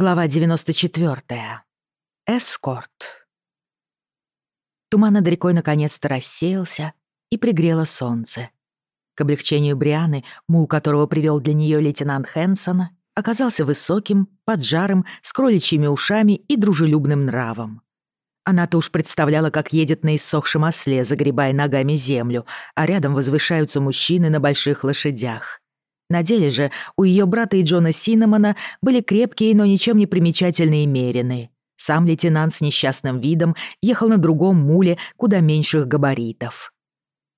Глава 94. Эскорт. Туман над рекой наконец-то рассеялся и пригрело солнце. К облегчению Брианы, мул которого привел для нее лейтенант Хэнсон, оказался высоким, поджарым, с кроличьими ушами и дружелюбным нравом. Она-то уж представляла, как едет на иссохшем осле, загребая ногами землю, а рядом возвышаются мужчины на больших лошадях. На деле же у ее брата и Джона Синнамона были крепкие, но ничем не примечательные мерины. Сам лейтенант с несчастным видом ехал на другом муле куда меньших габаритов.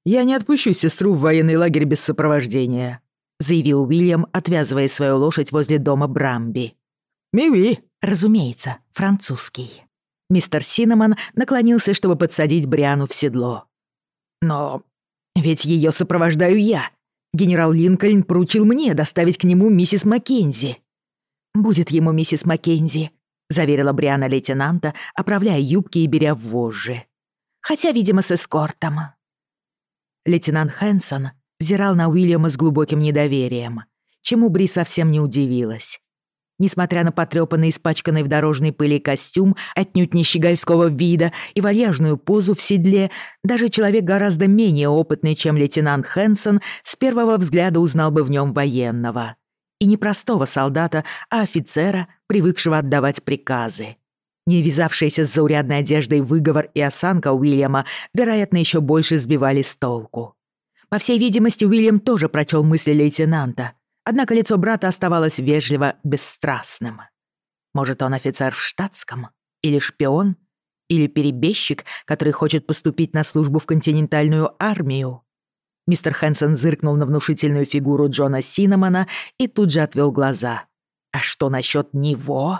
«Я не отпущу сестру в военный лагерь без сопровождения», заявил Уильям, отвязывая свою лошадь возле дома Брамби. «Миви!» «Разумеется, французский». Мистер Синнамон наклонился, чтобы подсадить Бриану в седло. «Но ведь ее сопровождаю я», Генерал Линкольн поручил мне доставить к нему миссис Маккензи». «Будет ему миссис Маккензи», — заверила Бриана лейтенанта, оправляя юбки и беря в вожжи. «Хотя, видимо, с эскортом». Лейтенант Хэнсон взирал на Уильяма с глубоким Несмотря на потрепанный, испачканный в дорожной пыли костюм, отнюдь не щегольского вида и вальяжную позу в седле, даже человек гораздо менее опытный, чем лейтенант Хэнсон, с первого взгляда узнал бы в нем военного. И не простого солдата, а офицера, привыкшего отдавать приказы. Не вязавшиеся с заурядной одеждой выговор и осанка Уильяма, вероятно, еще больше сбивали с толку. По всей видимости, Уильям тоже прочел мысли лейтенанта — Однако лицо брата оставалось вежливо бесстрастным. Может, он офицер в штатском? Или шпион? Или перебежчик, который хочет поступить на службу в континентальную армию? Мистер Хэнсон зыркнул на внушительную фигуру Джона Синнамона и тут же отвел глаза. «А что насчет него?»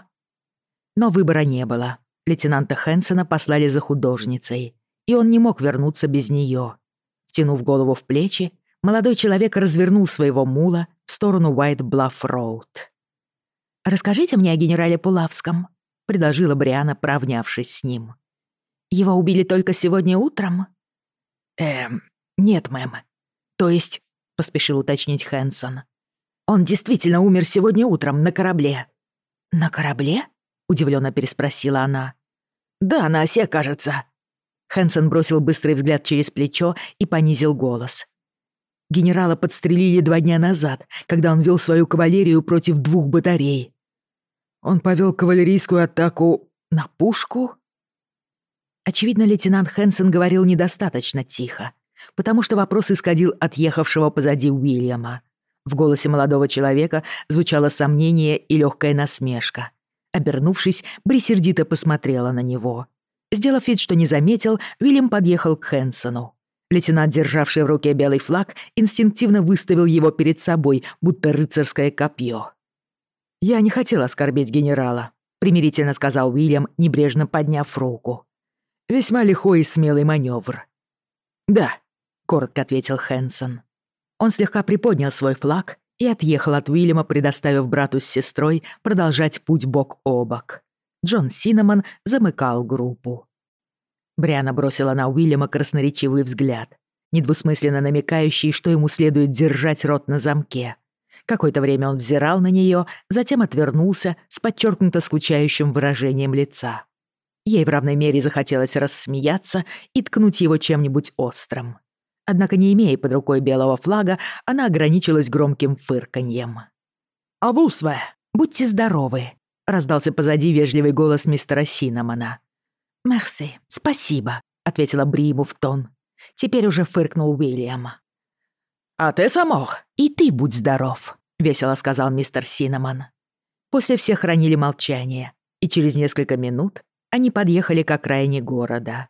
Но выбора не было. Лейтенанта Хэнсона послали за художницей, и он не мог вернуться без нее. Втянув голову в плечи, молодой человек развернул своего мула в сторону Уайт Блафф Роуд. «Расскажите мне о генерале Пулавском», — предложила Бриана, поравнявшись с ним. «Его убили только сегодня утром?» «Эм, нет, мэм. То есть», — поспешил уточнить Хэнсон, «он действительно умер сегодня утром на корабле». «На корабле?» — удивленно переспросила она. «Да, на осе, кажется». Хэнсон бросил быстрый Генерала подстрелили два дня назад, когда он вел свою кавалерию против двух батарей. Он повел кавалерийскую атаку на пушку? Очевидно, лейтенант Хэнсон говорил недостаточно тихо, потому что вопрос исходил от ехавшего позади Уильяма. В голосе молодого человека звучало сомнение и легкая насмешка. Обернувшись, Бри сердито посмотрела на него. Сделав вид, что не заметил, Уильям подъехал к Хэнсону. Лейтенант, державший в руке белый флаг, инстинктивно выставил его перед собой, будто рыцарское копье. «Я не хотел оскорбить генерала», — примирительно сказал Уильям, небрежно подняв руку. «Весьма лихой и смелый маневр». «Да», — коротко ответил Хэнсон. Он слегка приподнял свой флаг и отъехал от Уильяма, предоставив брату с сестрой продолжать путь бок о бок. Джон Синнамон замыкал группу. Бриана бросила на Уильяма красноречивый взгляд, недвусмысленно намекающий, что ему следует держать рот на замке. Какое-то время он взирал на нее, затем отвернулся с подчеркнуто скучающим выражением лица. Ей в равной мере захотелось рассмеяться и ткнуть его чем-нибудь острым. Однако, не имея под рукой белого флага, она ограничилась громким фырканьем. «Авусве!» «Будьте здоровы!» — раздался позади вежливый голос мистера Синнамона. «Мерси, спасибо», — ответила Бри ему в тон. Теперь уже фыркнул Уильям. «А ты самох?» «И ты будь здоров», — весело сказал мистер Синнамон. После все хранили молчание, и через несколько минут они подъехали к окраине города.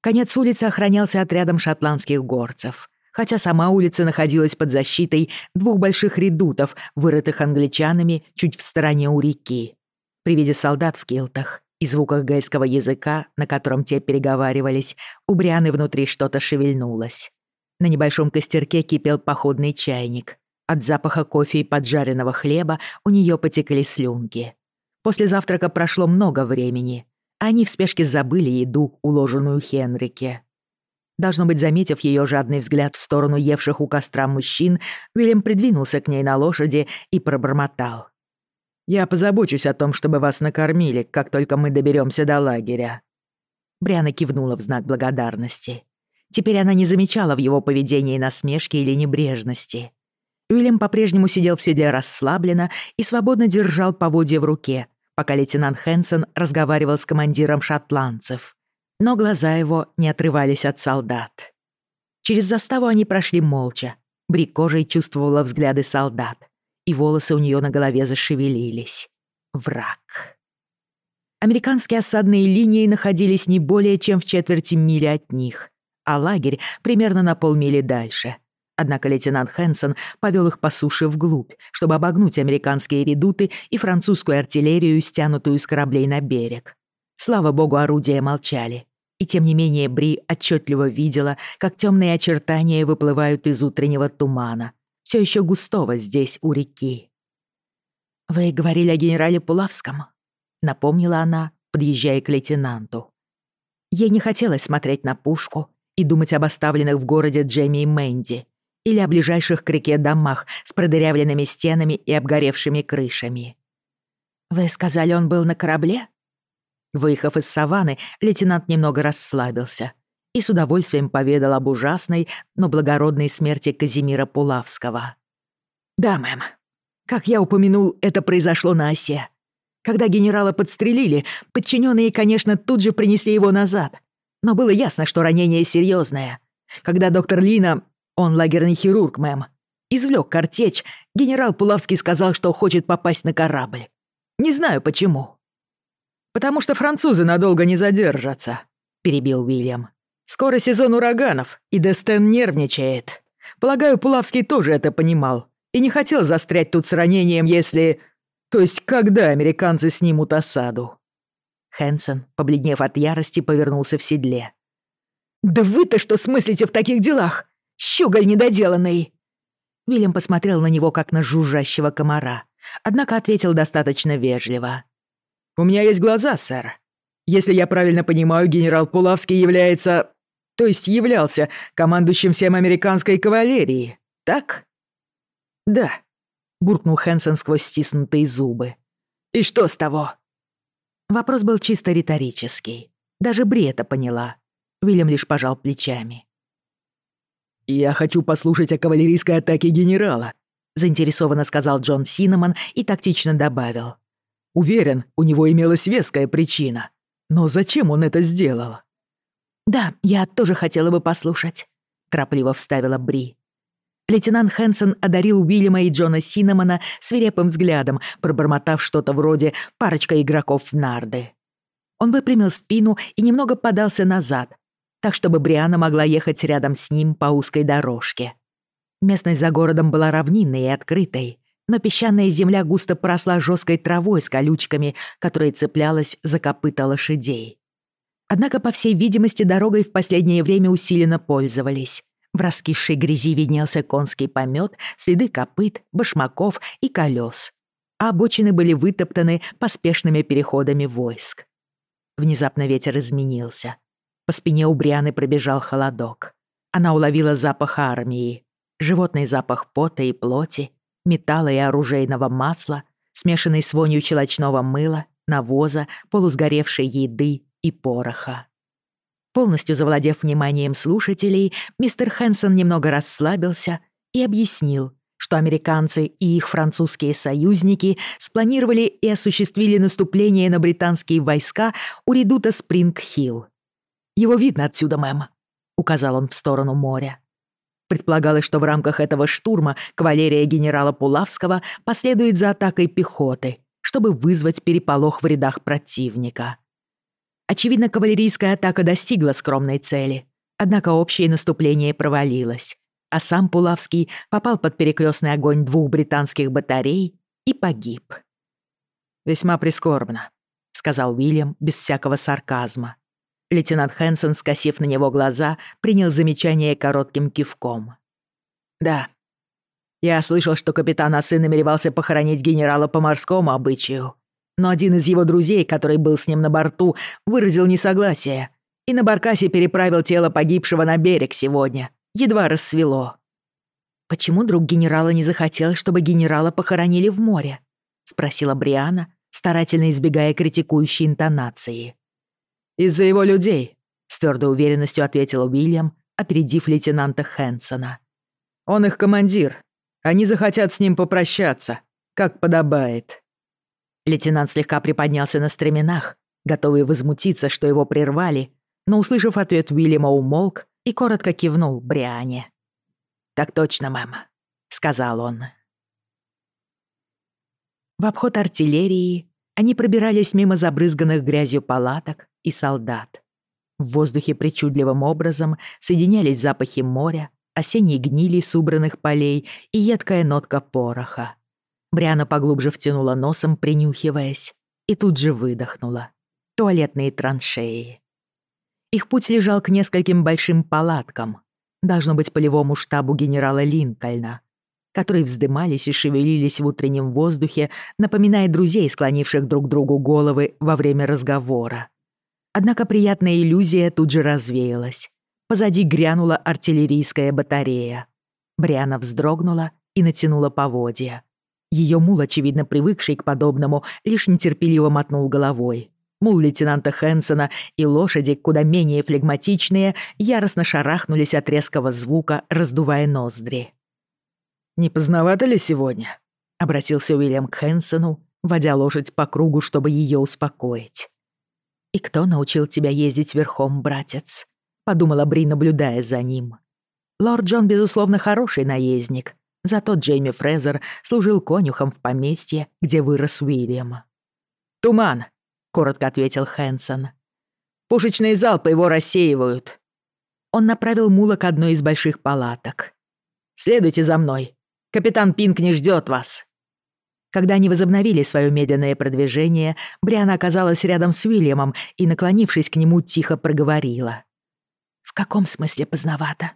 Конец улицы охранялся отрядом шотландских горцев, хотя сама улица находилась под защитой двух больших редутов, вырытых англичанами чуть в стороне у реки. При виде солдат в килтах и звуках гельского языка, на котором те переговаривались, у Брианы внутри что-то шевельнулось. На небольшом костерке кипел походный чайник. От запаха кофе и поджаренного хлеба у нее потекли слюнки. После завтрака прошло много времени. А они в спешке забыли еду, уложенную Хенрике. Должно быть, заметив ее жадный взгляд в сторону евших у костра мужчин, Уильям придвинулся к ней на лошади и пробормотал. Я позабочусь о том, чтобы вас накормили, как только мы доберемся до лагеря». Бриана кивнула в знак благодарности. Теперь она не замечала в его поведении насмешки или небрежности. Уильям по-прежнему сидел в седле расслабленно и свободно держал поводья в руке, пока лейтенант Хэнсон разговаривал с командиром шотландцев. Но глаза его не отрывались от солдат. Через заставу они прошли молча. Брик кожей чувствовала взгляды солдат. и волосы у нее на голове зашевелились. Враг. Американские осадные линии находились не более чем в четверти мили от них, а лагерь примерно на полмили дальше. Однако лейтенант Хэнсон повел их по суше вглубь, чтобы обогнуть американские редуты и французскую артиллерию, стянутую с кораблей на берег. Слава богу, орудия молчали. И тем не менее Бри отчетливо видела, как темные очертания выплывают из утреннего тумана, все Теща густого здесь, у реки. «Вы говорили о генерале Пулавском?» — напомнила она, подъезжая к лейтенанту. Ей не хотелось смотреть на пушку и думать об оставленных в городе Джемми и Мэнди или о ближайших к реке домах с продырявленными стенами и обгоревшими крышами. «Вы сказали, он был на корабле?» Выехав из саванны, лейтенант немного расслабился — и с удовольствием поведал об ужасной, но благородной смерти Казимира Пулавского. «Да, мэм. Как я упомянул, это произошло на осе. Когда генерала подстрелили, подчиненные, конечно, тут же принесли его назад. Но было ясно, что ранение серьезное. Когда доктор Лина, он лагерный хирург, мэм, извлек картечь, генерал Пулавский сказал, что хочет попасть на корабль. Не знаю почему». «Потому что французы надолго не задержатся», — перебил Уильям. Скоро сезон ураганов, и Дестен нервничает. Полагаю, Пулавский тоже это понимал и не хотел застрять тут с ранением, если... То есть когда американцы снимут осаду?» Хэнсон, побледнев от ярости, повернулся в седле. «Да вы-то что смыслите в таких делах? Щуголь недоделанный!» Вильям посмотрел на него, как на жужжащего комара, однако ответил достаточно вежливо. «У меня есть глаза, сэр. Если я правильно понимаю, генерал Пулавский является то есть являлся командующим всем американской кавалерией? так?» «Да», — буркнул Хэнсон сквозь стиснутые зубы. «И что с того?» Вопрос был чисто риторический. Даже Бри это поняла. Вильям лишь пожал плечами. «Я хочу послушать о кавалерийской атаке генерала», — заинтересованно сказал Джон Синнамон и тактично добавил. «Уверен, у него имелась веская причина. Но зачем он это сделал?» Да, я тоже хотела бы послушать», — торопливо вставила Бри. Лейтенант Хэнсон одарил Уильяма и Джона Синнамона свирепым взглядом, пробормотав что-то вроде «парочка игроков в нарды». Он выпрямил спину и немного подался назад, так чтобы Бриана могла ехать рядом с ним по узкой дорожке. Местность за городом была равнинной и открытой, но песчаная земля густо поросла жесткой травой с колючками, которая цеплялась за копыта лошадей. Однако, по всей видимости, дорогой в последнее время усиленно пользовались. В раскисшей грязи виднелся конский помет, следы копыт, башмаков и колес. А обочины были вытоптаны поспешными переходами войск. Внезапно ветер изменился. По спине у Брианы пробежал холодок. Она уловила запах армии. Животный запах пота и плоти, металла и оружейного масла, смешанный с вонью челочного мыла, навоза, полусгоревшей еды, и пороха. Полностью завладев вниманием слушателей, мистер Хэнсон немного расслабился и объяснил, что американцы и их французские союзники спланировали и осуществили наступление на британские войска у редута Спринг-Хилл. «Его видно отсюда, мэм», — указал он в сторону моря. Предполагалось, что в рамках этого штурма кавалерия генерала Пулавского последует за атакой пехоты, чтобы вызвать переполох в рядах противника. Очевидно, кавалерийская атака достигла скромной цели. Однако общее наступление провалилось, а сам Пулавский попал под перекрёстный огонь двух британских батарей и погиб. «Весьма прискорбно», — сказал Уильям без всякого сарказма. Лейтенант Хэнсон, скосив на него глаза, принял замечание коротким кивком. «Да. Я слышал, что капитан Асы намеревался похоронить генерала по морскому обычаю но один из его друзей, который был с ним на борту, выразил несогласие, и на баркасе переправил тело погибшего на берег сегодня. Едва рассвело. «Почему друг генерала не захотел, чтобы генерала похоронили в море?» — спросила Бриана, старательно избегая критикующей интонации. «Из-за его людей», — с твердой уверенностью ответил Уильям, опередив лейтенанта Хэнсона. «Он их командир. Они захотят с ним попрощаться, как подобает». Лейтенант слегка приподнялся на стременах, готовый возмутиться, что его прервали, но, услышав ответ Уильяма, умолк и коротко кивнул Бриане. «Так точно, мэм», — сказал он. В обход артиллерии они пробирались мимо забрызганных грязью палаток и солдат. В воздухе причудливым образом соединялись запахи моря, осенней гнили с убранных полей и едкая нотка пороха. Бриана поглубже втянула носом, принюхиваясь, и тут же выдохнула. Туалетные траншеи. Их путь лежал к нескольким большим палаткам, должно быть, полевому штабу генерала Линкольна, которые вздымались и шевелились в утреннем воздухе, напоминая друзей, склонивших друг другу головы во время разговора. Однако приятная иллюзия тут же развеялась. Позади грянула артиллерийская батарея. Бриана вздрогнула и натянула поводья. Ее мул, очевидно привыкший к подобному, лишь нетерпеливо мотнул головой. Мул лейтенанта Хэнсона и лошади, куда менее флегматичные, яростно шарахнулись от резкого звука, раздувая ноздри. «Не поздновато ли сегодня?» — обратился Уильям к Хэнсону, водя лошадь по кругу, чтобы ее успокоить. «И кто научил тебя ездить верхом, братец?» — подумала Бри, наблюдая за ним. Лорд Джон, безусловно, хороший наездник, зато Джейми Фрезер служил конюхом в поместье, где вырос Уильям. «Туман!» — коротко ответил Хэнсон. «Пушечные залпы его рассеивают». Он направил мула к одной из больших палаток. «Следуйте за мной. Капитан Пинк не ждет вас». Когда они возобновили свое медленное продвижение, Бриана оказалась рядом с Уильямом и, наклонившись к нему, тихо проговорила. «В каком смысле поздновато?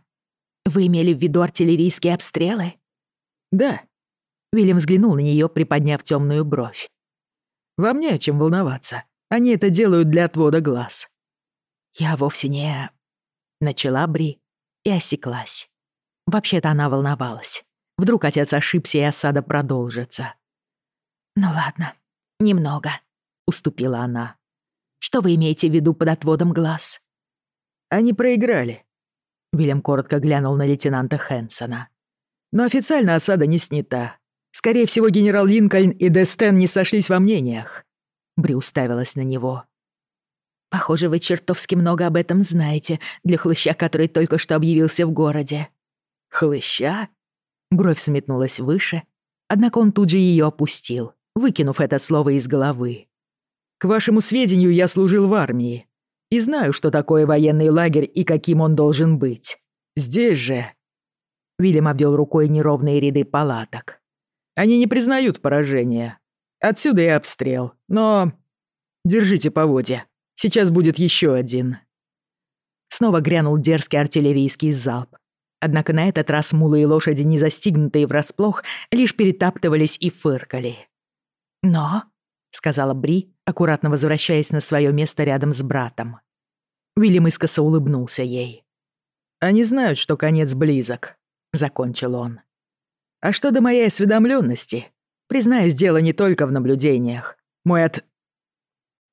Вы имели в виду артиллерийские обстрелы?» Да. Вильям взглянул на нее, приподняв темную бровь. Вам не о чем волноваться. Они это делают для отвода глаз. Я вовсе не... Начала Бри и осеклась. Вообще-то она волновалась. Вдруг отец ошибся и осада продолжится. «Ну ладно, немного», — уступила она. «Что вы имеете в виду под отводом глаз?» «Они проиграли», — Вильям коротко глянул на лейтенанта Хэнсона. Но официально осада не снята. Скорее всего, генерал Линкольн и Дестен не сошлись во мнениях. Бри уставилась на него. «Похоже, вы чертовски много об этом знаете для хлыща, который только что объявился в городе». «Хлыща?» Бровь сметнулась выше, однако он тут же ее опустил, выкинув это слово из головы. «К вашему сведению, я служил в армии и знаю, что такое военный лагерь и каким он должен быть. Здесь же Вильям обвел рукой неровные ряды палаток. «Они не признают поражения. Отсюда и обстрел. Но... Держите поводья. Сейчас будет еще один». Снова грянул дерзкий артиллерийский залп. Однако на этот раз мулы и лошади, не застигнутые врасплох, лишь перетаптывались и фыркали. «Но», — сказала Бри, аккуратно возвращаясь на свое место рядом с братом. Уильям искоса улыбнулся ей. «Они знают, что конец близок», закончил он. «А что до моей осведомленности? Признаюсь, дело не только в наблюдениях. Мой от...»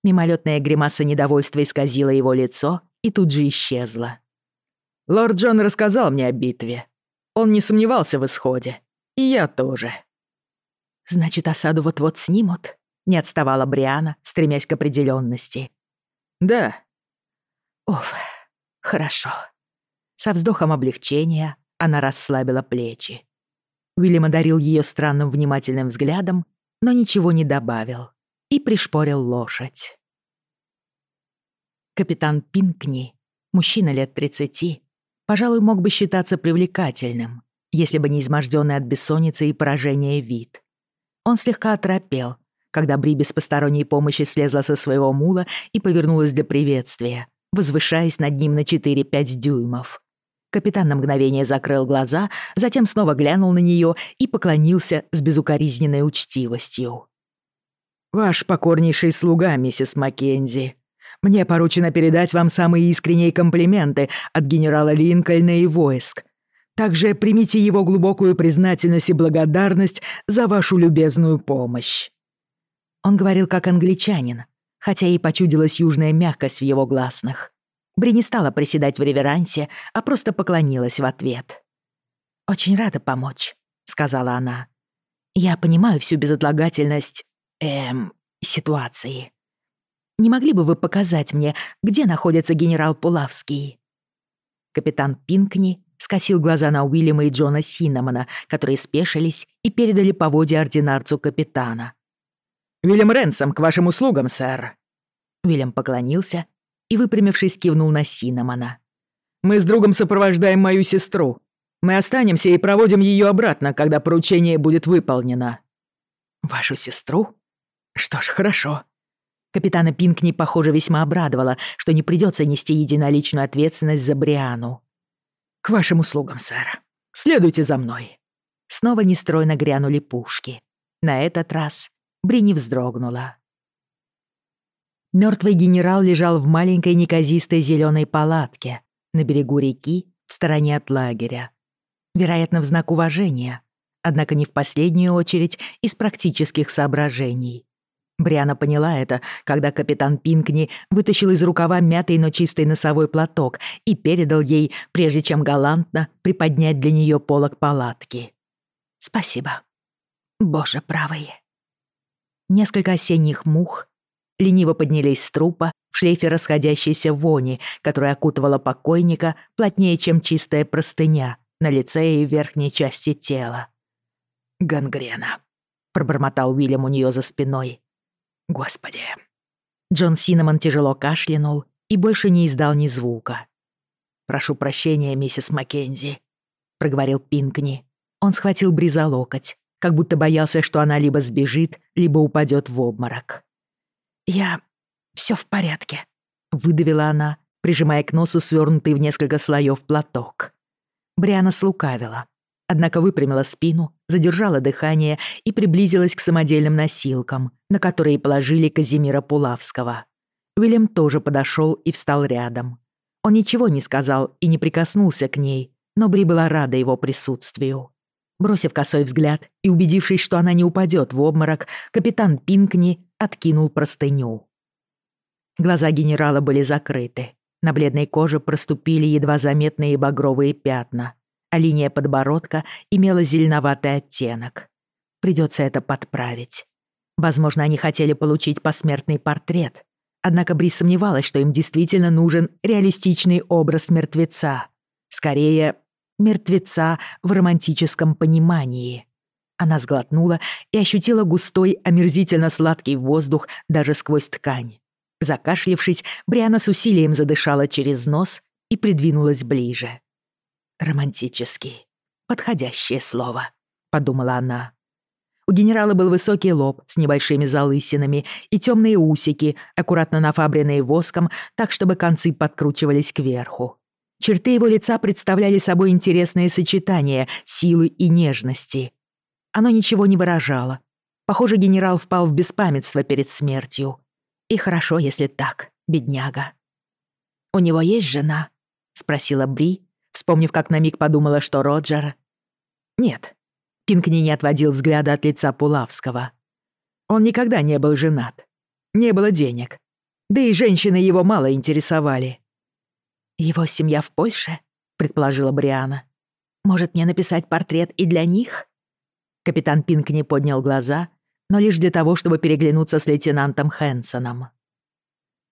Мимолетная гримаса недовольства исказила его лицо и тут же исчезла. Лорд Джон рассказал мне о битве. Он не сомневался в исходе. И я тоже. Значит, осаду вот-вот снимут? Не отставала Бриана, стремясь к определенности. Да. Уф, хорошо. Со вздохом облегчения она расслабила плечи. Уильям одарил ее странным внимательным взглядом, но ничего не добавил и пришпорил лошадь. Капитан Пинкни, мужчина лет тридцати, пожалуй, мог бы считаться привлекательным, если бы не изможденный от бессонницы и поражения вид. Он слегка оторопел, когда Бри без посторонней помощи слезла со своего мула и повернулась для приветствия, возвышаясь над ним на 4-5 дюймов. Капитан Капитан на мгновение закрыл глаза, затем снова глянул на нее и поклонился с безукоризненной учтивостью. «Ваш покорнейший слуга, миссис Маккензи. Мне поручено передать вам самые искренние комплименты от генерала Линкольна и войск. Также примите его глубокую признательность и благодарность за вашу любезную помощь». Он говорил как англичанин, хотя и почудилась южная мягкость в его гласных. Бри не стала приседать в реверансе, а просто поклонилась в ответ. «Очень рада помочь», — сказала она. «Я понимаю всю безотлагательность, эм, ситуации. Не могли бы вы показать мне, где находится генерал Пулавский?» Капитан Пинкни скосил глаза на Уильяма и Джона Синнамона, которые спешились и передали поводья ординарцу капитана. «Уильям Ренсом, к вашим услугам, сэр!» Уильям поклонился и, выпрямившись, кивнул на Синамона. «Мы с другом сопровождаем мою сестру. Мы останемся и проводим ее обратно, когда поручение будет выполнено». «Вашу сестру? Что ж, хорошо». Капитана Пинкни, похоже, весьма обрадовала, что не придется нести единоличную ответственность за Бриану. «К вашим услугам, сэр. Следуйте за мной». Снова нестройно грянули пушки. На этот раз Бри не вздрогнула. Мертвый генерал лежал в маленькой неказистой зеленой палатке на берегу реки в стороне от лагеря. Вероятно, в знак уважения, однако не в последнюю очередь из практических соображений. Бриана поняла это, когда капитан Пинкни вытащил из рукава мятый, но чистый носовой платок и передал ей, прежде чем галантно приподнять для нее полог палатки. «Спасибо. Боже правый». Несколько осенних мух лениво поднялись с трупа в шлейфе расходящейся вони, которая окутывала покойника плотнее, чем чистая простыня на лице и верхней части тела. «Гангрена», — пробормотал Уильям у нее за спиной. «Господи». Джон Синнамон тяжело кашлянул и больше не издал ни звука. «Прошу прощения, миссис Маккензи», — проговорил Пинкни. Он схватил Бри за локоть, как будто боялся, что она либо сбежит, либо упадет в обморок. «Я... все в порядке», — выдавила она, прижимая к носу свернутый в несколько слоев платок. Бриана слукавила, однако выпрямила спину, задержала дыхание и приблизилась к самодельным носилкам, на которые положили Казимира Пулавского. Уильям тоже подошел и встал рядом. Он ничего не сказал и не прикоснулся к ней, но Бри была рада его присутствию. Бросив косой взгляд и убедившись, что она не упадет в обморок, капитан Пинкни откинул простыню. Глаза генерала были закрыты. На бледной коже проступили едва заметные багровые пятна, а линия подбородка имела зеленоватый оттенок. Придется это подправить. Возможно, они хотели получить посмертный портрет. Однако Бри сомневалась, что им действительно нужен реалистичный образ мертвеца. Скорее, мертвеца в романтическом понимании. Она сглотнула и ощутила густой, омерзительно сладкий воздух даже сквозь ткань. Закашлившись, Бриана с усилием задышала через нос и придвинулась ближе. «Романтический. Подходящее слово», — подумала она. У генерала был высокий лоб с небольшими залысинами и темные усики, аккуратно нафабренные воском, так, чтобы концы подкручивались кверху. Черты его лица представляли собой интересное сочетание силы и нежности. оно ничего не выражало. Похоже, генерал впал в беспамятство перед смертью. И хорошо, если так, бедняга. «У него есть жена?» — спросила Бри, вспомнив, как на миг подумала, что Роджер... «Нет». Пинкни не отводил взгляда от лица Пулавского. Он никогда не был женат. Не было денег. Да и женщины его мало интересовали. «Его семья в Польше?» — предположила Бриана. «Может, мне написать портрет и для них?» Капитан Пинкни поднял глаза, но лишь для того, чтобы переглянуться с лейтенантом Хэнсоном.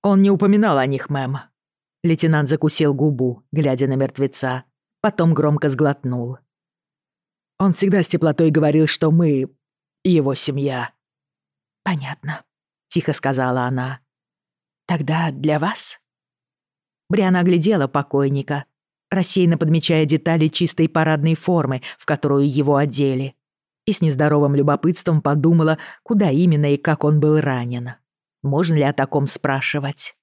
«Он не упоминал о них, мэм». Лейтенант закусил губу, глядя на мертвеца, потом громко сглотнул. Он всегда с теплотой говорил, что мы его семья. «Понятно», — тихо сказала она. «Тогда для вас?» Бриана оглядела покойника, рассеянно подмечая детали чистой парадной формы, в которую его одели — и с нездоровым любопытством подумала, куда именно и как он был ранен. Можно ли о таком спрашивать?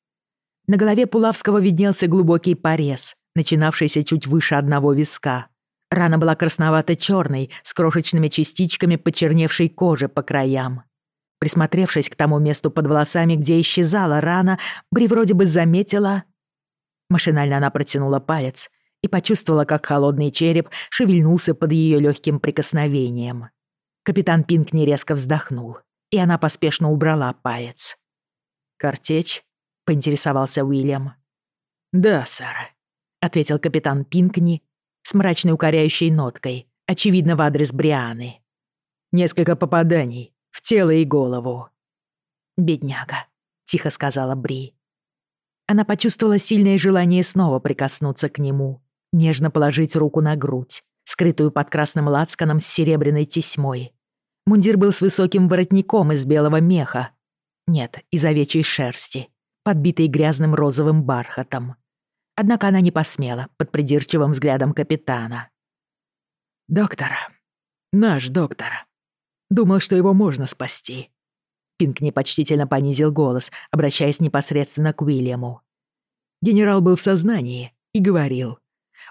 На голове Пулавского виднелся глубокий порез, начинавшийся чуть выше одного виска. Рана была красновато-черной, с крошечными частичками почерневшей кожи по краям. Присмотревшись к тому месту под волосами, где исчезала рана, Бри вроде бы заметила... Машинально она протянула палец и почувствовала, как холодный череп шевельнулся под ее легким прикосновением. Капитан Пинкни резко вздохнул и она поспешно убрала палец. «Картечь?» — поинтересовался Уильям. «Да, сэр», — ответил капитан Пинкни с мрачной укоряющей ноткой, очевидно, в адрес Брианы. «Несколько попаданий в тело и голову». «Бедняга», — тихо сказала Бри. Она почувствовала сильное желание снова прикоснуться к нему, нежно положить руку на грудь, скрытую под красным лацканом с серебряной тесьмой. Мундир был с высоким воротником из белого меха. Нет, из овечьей шерсти, подбитой грязным розовым бархатом. Однако она не посмела под придирчивым взглядом капитана. «Доктор, наш доктор, думал, что его можно спасти». Пинк непочтительно понизил голос, обращаясь непосредственно к Уильяму. Генерал был в сознании и говорил.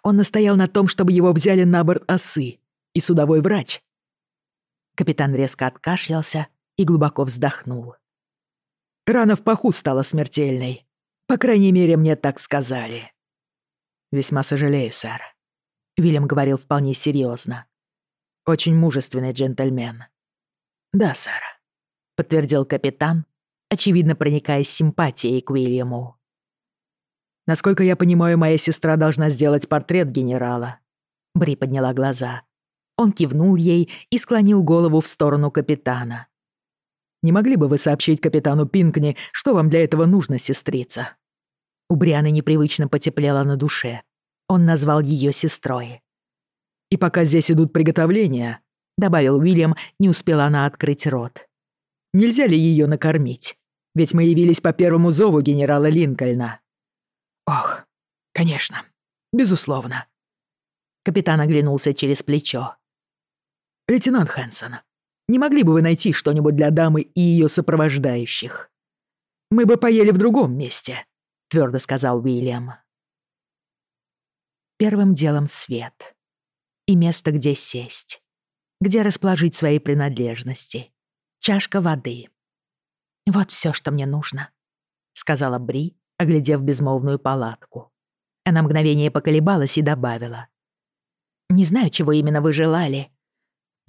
Он настоял на том, чтобы его взяли на борт осы, и судовой врач Капитан резко откашлялся и глубоко вздохнул. Рана в паху стала смертельной. По крайней мере, мне так сказали. Весьма сожалею, сэр. Вильям говорил вполне серьезно. Очень мужественный джентльмен. Да, сэр, подтвердил капитан, очевидно проникаясь симпатией к Уильяму. Насколько я понимаю, моя сестра должна сделать портрет генерала. Бри подняла глаза. Он кивнул ей и склонил голову в сторону капитана. «Не могли бы вы сообщить капитану Пинкни, что вам для этого нужно, сестрица?» У Брианы непривычно потеплело на душе. Он назвал ее сестрой. «И пока здесь идут приготовления», — добавил Уильям, не успела она открыть рот. «Нельзя ли ее накормить? Ведь мы явились по первому зову генерала Линкольна». «Ох, конечно, безусловно». Капитан оглянулся через плечо. «Лейтенант Хэнсон, не могли бы вы найти что-нибудь для дамы и ее сопровождающих? Мы бы поели в другом месте», — твердо сказал Уильям. Первым делом свет. И место, где сесть. Где расположить свои принадлежности. Чашка воды. «Вот все, что мне нужно», — сказала Бри, оглядев безмолвную палатку. Она мгновение поколебалась и добавила. «Не знаю, чего именно вы желали. То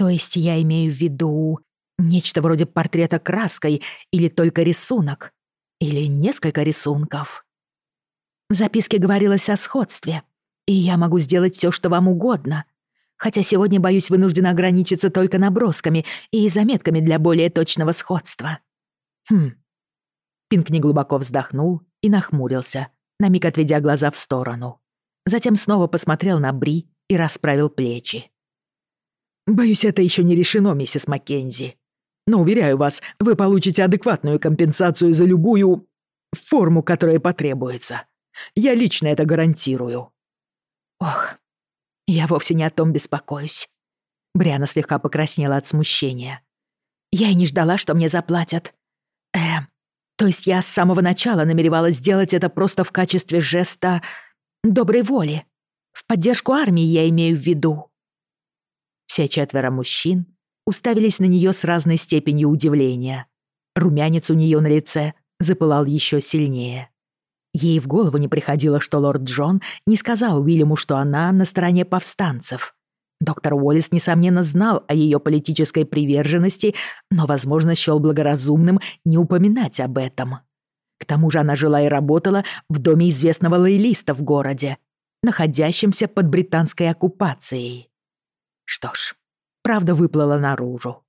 есть я имею в виду нечто вроде портрета краской или только рисунок, или несколько рисунков. В записке говорилось о сходстве, и я могу сделать все, что вам угодно, хотя сегодня, боюсь, вынуждена ограничиться только набросками и заметками для более точного сходства. Хм. Пинк неглубоко вздохнул и нахмурился, на миг отведя глаза в сторону. Затем снова посмотрел на Бри и расправил плечи. «Боюсь, это еще не решено, миссис Маккензи. Но, уверяю вас, вы получите адекватную компенсацию за любую форму, которая потребуется. Я лично это гарантирую». «Ох, я вовсе не о том беспокоюсь». Бриана слегка покраснела от смущения. «Я и не ждала, что мне заплатят. Эм, то есть я с самого начала намеревалась сделать это просто в качестве жеста доброй воли. В поддержку армии я имею в виду. Все четверо мужчин уставились на нее с разной степенью удивления. Румянец у нее на лице запылал еще сильнее. Ей в голову не приходило, что лорд Джон не сказал Уильяму, что она на стороне повстанцев. Доктор Уоллес, несомненно, знал о ее политической приверженности, но, возможно, счел благоразумным не упоминать об этом. К тому же она жила и работала в доме известного лоялиста в городе, находящемся под британской оккупацией. Что ж, правда выплыла наружу.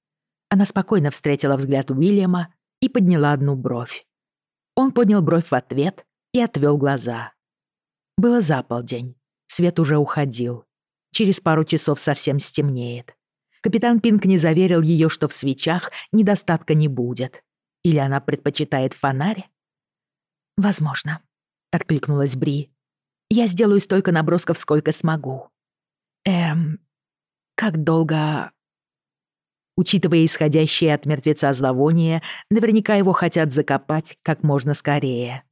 Она спокойно встретила взгляд Уильяма и подняла одну бровь. Он поднял бровь в ответ и отвел глаза. Было заполдень, свет уже уходил. Через пару часов совсем стемнеет. Капитан Пинк не заверил ее, что в свечах недостатка не будет. Или она предпочитает фонарь? «Возможно», — откликнулась Бри. «Я сделаю как долго...» Учитывая исходящее от мертвеца зловоние, наверняка его хотят закопать как можно скорее.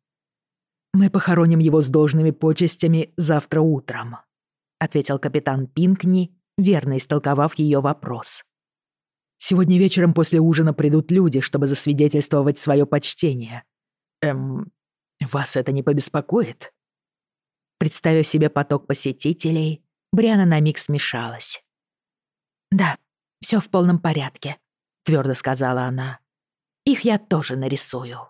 «Мы похороним его с должными почестями завтра утром», — ответил капитан Пинкни, верно истолковав ее вопрос. «Сегодня вечером после ужина придут люди, чтобы засвидетельствовать свое почтение. Эм, вас это не побеспокоит?» Представив себе поток посетителей, Бриана на миг смешалась.«Да, все в полном порядке», — твердо сказала она. Их я тоже нарисую.